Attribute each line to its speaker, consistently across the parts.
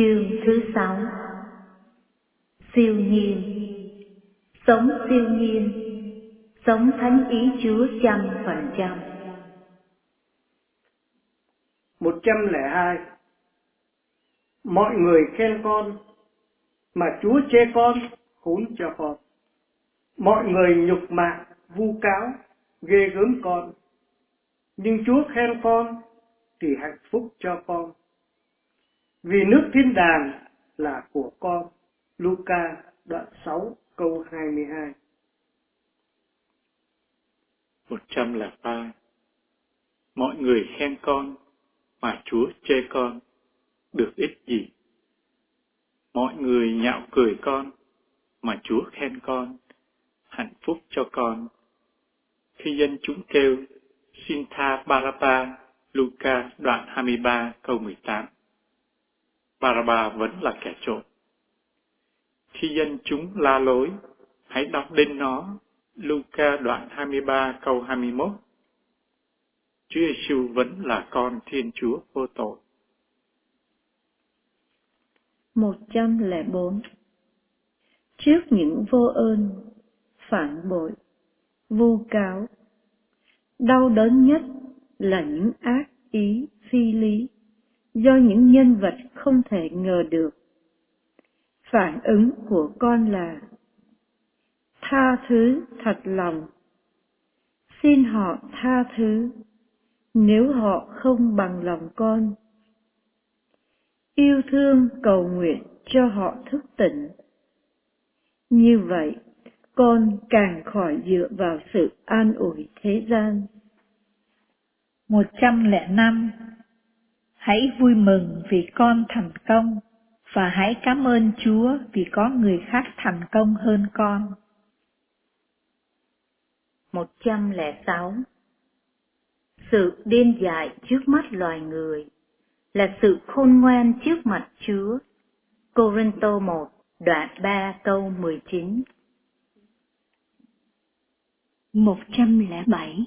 Speaker 1: Chương thứ sáu Siêu nhiên Sống siêu nhiên Sống thánh ý Chúa trăm phần trăm
Speaker 2: 102 Mọi người khen con, mà Chúa chê con, khốn cho con. Mọi người nhục mạ, vu cáo, ghê gớm con. Nhưng Chúa khen con, thì hạnh phúc cho con. Vì nước thiên đàng là của con. Luca đoạn 6 câu 22
Speaker 3: 103 Mọi người khen con, mà Chúa chê con, được ích gì? Mọi người nhạo cười con, mà Chúa khen con, hạnh phúc cho con. Khi dân chúng kêu, xin tha Baraba, Luca đoạn 23 câu 18. Baraba vẫn là kẻ trộm. Khi dân chúng la lối, hãy đọc đến nó, Luca đoạn 23 câu 21. Chúa Giêsu vẫn là con Thiên Chúa vô tội.
Speaker 1: 104 Trước những vô ơn, phản bội, vu cáo, đau đớn nhất là những ác ý phi lý do những nhân vật không thể ngờ được. Phản ứng của con là tha thứ thật lòng. Xin họ tha thứ nếu họ không bằng lòng con. Yêu thương cầu nguyện cho họ thức tỉnh. Như vậy, con càng khỏi dựa vào sự an ủi thế gian.
Speaker 4: 105 Hãy vui mừng vì con thành công và hãy cảm ơn Chúa vì có người khác thành công hơn con.
Speaker 1: 106 Sự điên dại trước mắt loài người là sự khôn ngoan trước mặt Chúa. Corinto 1, đoạn 3 câu 19
Speaker 5: 107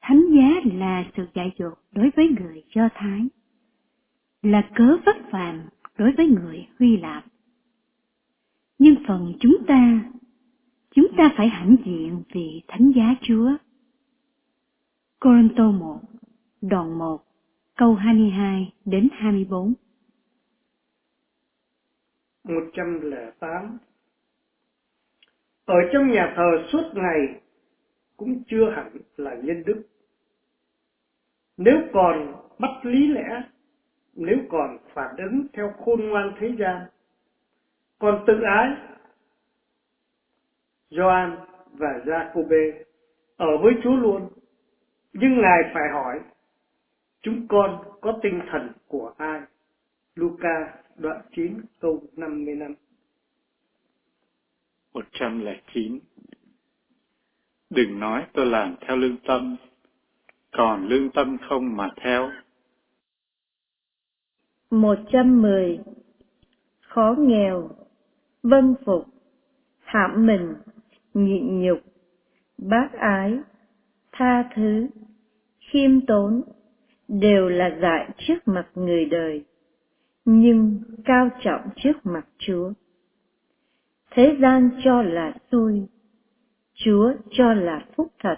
Speaker 5: Thánh giá là sự dạy dỗ đối với người Do Thái, là cớ vất vàm đối với người Huy Lạp. Nhưng phần chúng ta, chúng ta phải hãnh diện vì thánh giá Chúa. Corinto 1, đoạn 1, câu 22 đến 24
Speaker 2: 108 Ở trong nhà thờ suốt ngày cũng chưa hẳn là nhân đức. Nếu còn bắt lý lẽ, nếu còn phản ứng theo khôn ngoan thế gian, còn tự ái, Gioan và Jacobe ở với Chúa luôn, nhưng Ngài phải hỏi, chúng con có tinh thần của ai? Luca đoạn 9 câu 55
Speaker 3: 109 Đừng nói tôi làm theo lương tâm, còn lương tâm không mà theo.
Speaker 1: 110 Khó nghèo, vân phục, hãm mình, nhịn nhục, bác ái, tha thứ, khiêm tốn, đều là dạy trước mặt người đời, nhưng cao trọng trước mặt Chúa. Thế gian cho là xui, Chúa cho là phúc thật.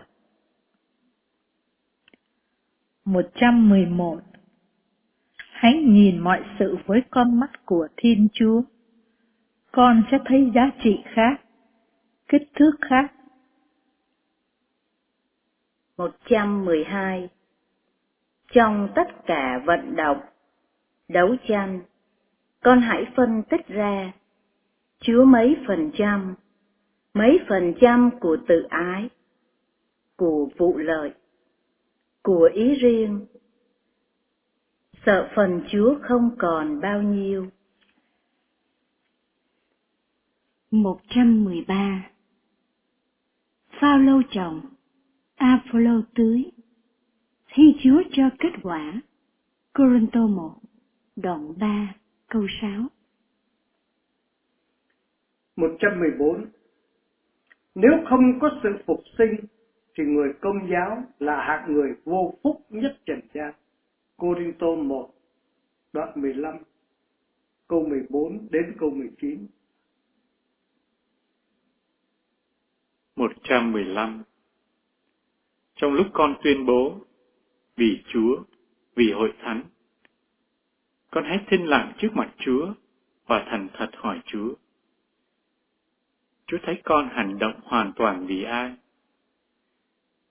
Speaker 4: 111 Hãy nhìn mọi sự với con mắt của Thiên Chúa. Con sẽ thấy giá trị khác, kích thước khác.
Speaker 1: 112 Trong tất cả vận động, đấu tranh, con hãy phân tích ra Chúa mấy phần trăm, mấy phần trăm của tự ái, của vụ lợi, của ý riêng. Sợ phần Chúa không còn bao nhiêu.
Speaker 5: 113 Phao trồng, Apollo tưới, Thi Chúa cho kết quả. Corinto 1, đoạn 3, câu 6
Speaker 2: 114 nếu không có sự phục sinh, thì người công giáo là hạng người vô phúc nhất trần gian. Corinto 1, đoạn 15, câu 14 đến câu 19.
Speaker 3: 115 Trong lúc con tuyên bố, vì Chúa, vì hội thánh, con hãy thinh lặng trước mặt Chúa và thành thật hỏi Chúa. Chúa thấy con hành động hoàn toàn vì ai?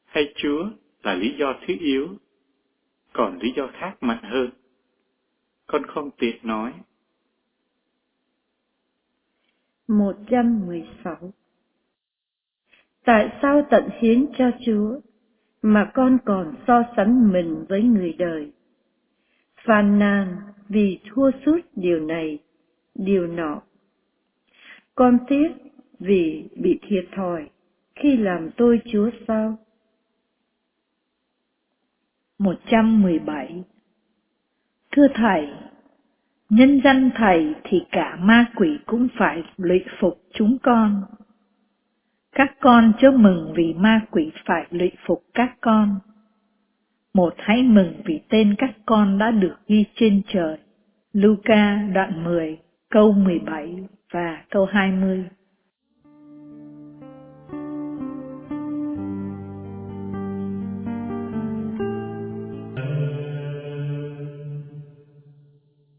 Speaker 3: Hay Chúa là lý do thứ yếu, còn lý do khác mạnh hơn? Con không tiện nói.
Speaker 1: 116 Tại sao tận hiến cho Chúa mà con còn so sánh mình với người đời? Phàn nàn vì thua sút điều này, điều nọ. Con tiếc vì bị thiệt thòi khi làm tôi Chúa sao?
Speaker 4: 117 Thưa Thầy, nhân danh Thầy thì cả ma quỷ cũng phải lụy phục chúng con. Các con chớ mừng vì ma quỷ phải lụy phục các con. Một hãy mừng vì tên các con đã được ghi trên trời. Luca đoạn 10 câu 17 và câu 20